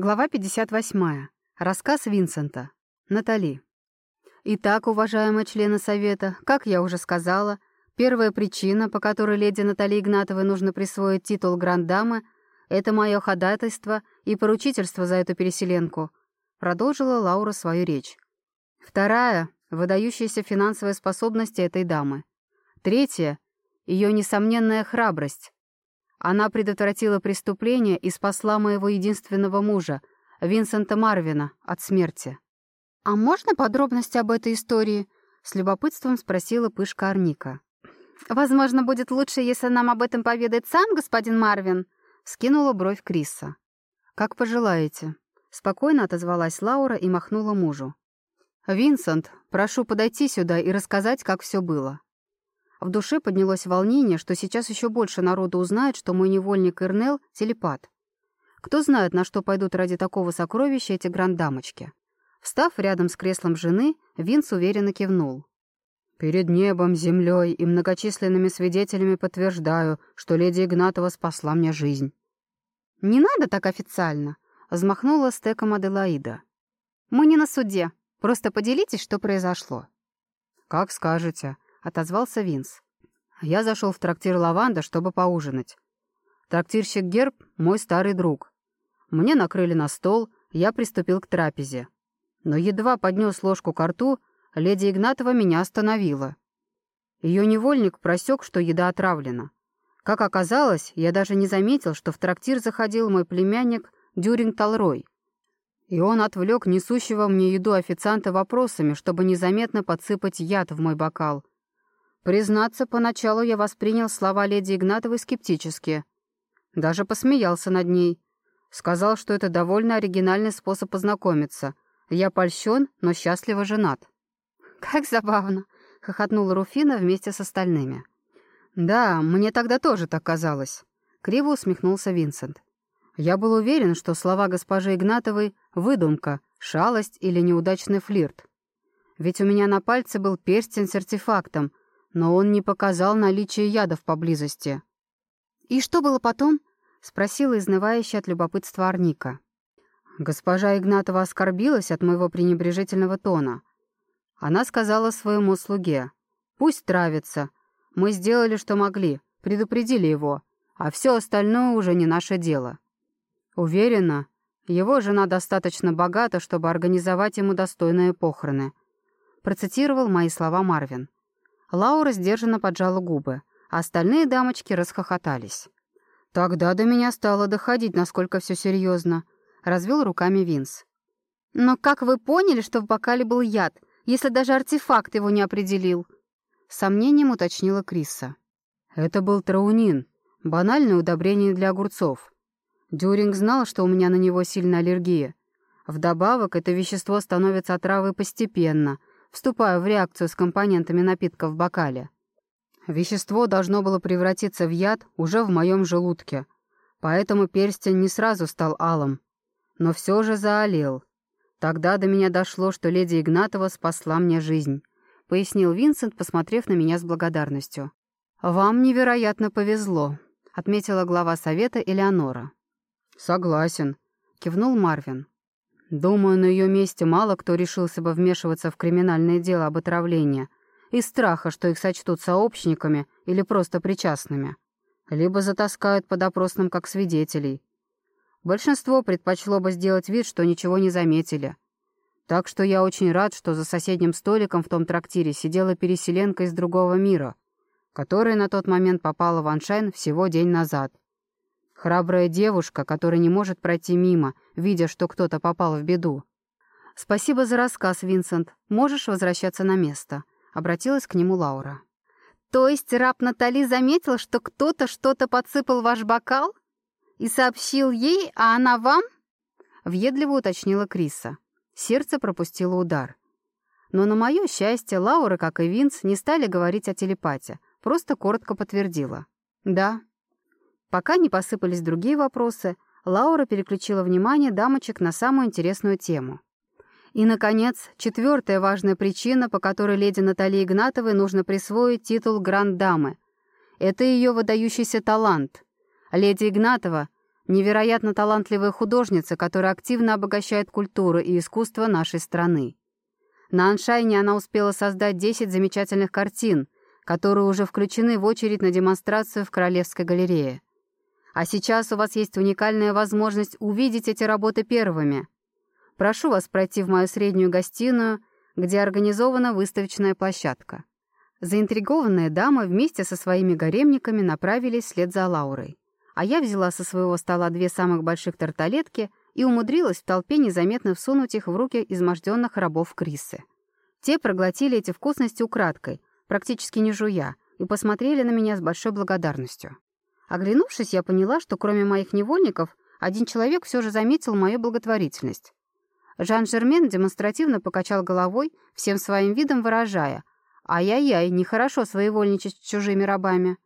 Глава 58. Рассказ Винсента. Натали. Итак, уважаемые члены Совета, как я уже сказала, первая причина, по которой леди Натали Игнатовой нужно присвоить титул Гранд-дамы, это мое ходатайство и поручительство за эту переселенку, продолжила Лаура свою речь. Вторая — выдающиеся финансовые способности этой дамы. Третья — ее несомненная храбрость. Она предотвратила преступление и спасла моего единственного мужа, Винсента Марвина, от смерти. «А можно подробности об этой истории?» — с любопытством спросила пышка Арника. «Возможно, будет лучше, если нам об этом поведает сам господин Марвин», — скинула бровь Криса. «Как пожелаете», — спокойно отозвалась Лаура и махнула мужу. «Винсент, прошу подойти сюда и рассказать, как все было». В душе поднялось волнение, что сейчас еще больше народу узнает, что мой невольник Ирнел — телепат. Кто знает, на что пойдут ради такого сокровища эти грандамочки. Встав рядом с креслом жены, Винс уверенно кивнул. «Перед небом, землей и многочисленными свидетелями подтверждаю, что леди Игнатова спасла мне жизнь». «Не надо так официально», — взмахнула стеком Аделаида. «Мы не на суде. Просто поделитесь, что произошло». «Как скажете», — отозвался Винс. Я зашел в трактир «Лаванда», чтобы поужинать. Трактирщик Герб — мой старый друг. Мне накрыли на стол, я приступил к трапезе. Но едва поднес ложку к рту, леди Игнатова меня остановила. Ее невольник просек, что еда отравлена. Как оказалось, я даже не заметил, что в трактир заходил мой племянник Дюринг Талрой. И он отвлек несущего мне еду официанта вопросами, чтобы незаметно подсыпать яд в мой бокал — Признаться, поначалу я воспринял слова леди Игнатовой скептически. Даже посмеялся над ней. Сказал, что это довольно оригинальный способ познакомиться. Я польщен, но счастливо женат. «Как забавно!» — хохотнула Руфина вместе с остальными. «Да, мне тогда тоже так казалось», — криво усмехнулся Винсент. «Я был уверен, что слова госпожи Игнатовой — выдумка, шалость или неудачный флирт. Ведь у меня на пальце был перстень с артефактом, но он не показал наличие ядов поблизости. «И что было потом?» — спросила изнывающая от любопытства Арника. Госпожа Игнатова оскорбилась от моего пренебрежительного тона. Она сказала своему слуге, «Пусть травится. Мы сделали, что могли, предупредили его, а все остальное уже не наше дело». Уверена, его жена достаточно богата, чтобы организовать ему достойные похороны. Процитировал мои слова Марвин. Лаура сдержанно поджала губы, а остальные дамочки расхохотались. Тогда до меня стало доходить, насколько все серьезно. Развел руками Винс. «Но как вы поняли, что в бокале был яд, если даже артефакт его не определил?» сомнением уточнила Криса. «Это был траунин, банальное удобрение для огурцов. Дюринг знал, что у меня на него сильная аллергия. Вдобавок, это вещество становится отравой постепенно, вступаю в реакцию с компонентами напитка в бокале. Вещество должно было превратиться в яд уже в моем желудке, поэтому перстень не сразу стал алым, но все же заолел. Тогда до меня дошло, что леди Игнатова спасла мне жизнь, пояснил Винсент, посмотрев на меня с благодарностью. «Вам невероятно повезло», — отметила глава совета Элеонора. «Согласен», — кивнул Марвин. Думаю, на ее месте мало кто решился бы вмешиваться в криминальное дело об отравлении из страха, что их сочтут сообщниками или просто причастными. Либо затаскают под опросным как свидетелей. Большинство предпочло бы сделать вид, что ничего не заметили. Так что я очень рад, что за соседним столиком в том трактире сидела переселенка из другого мира, которая на тот момент попала в Аншайн всего день назад. Храбрая девушка, которая не может пройти мимо, видя, что кто-то попал в беду. «Спасибо за рассказ, Винсент. Можешь возвращаться на место», — обратилась к нему Лаура. «То есть раб Натали заметил, что кто-то что-то подсыпал в ваш бокал? И сообщил ей, а она вам?» Въедливо уточнила Криса. Сердце пропустило удар. Но на мое счастье, Лаура, как и Винс, не стали говорить о телепате, просто коротко подтвердила. «Да, Пока не посыпались другие вопросы, Лаура переключила внимание дамочек на самую интересную тему. И, наконец, четвертая важная причина, по которой леди Наталье Игнатовой нужно присвоить титул Гранд-дамы. Это ее выдающийся талант. Леди Игнатова Невероятно талантливая художница, которая активно обогащает культуру и искусство нашей страны. На Аншайне она успела создать 10 замечательных картин, которые уже включены в очередь на демонстрацию в Королевской галерее. А сейчас у вас есть уникальная возможность увидеть эти работы первыми. Прошу вас пройти в мою среднюю гостиную, где организована выставочная площадка. Заинтригованная дама вместе со своими гаремниками направились вслед за Лаурой. А я взяла со своего стола две самых больших тарталетки и умудрилась в толпе незаметно всунуть их в руки изможденных рабов Крисы. Те проглотили эти вкусности украдкой, практически не жуя, и посмотрели на меня с большой благодарностью. Оглянувшись, я поняла, что кроме моих невольников, один человек все же заметил мою благотворительность. Жан-Жермен демонстративно покачал головой, всем своим видом выражая «Ай-яй-яй, нехорошо своевольничать с чужими рабами».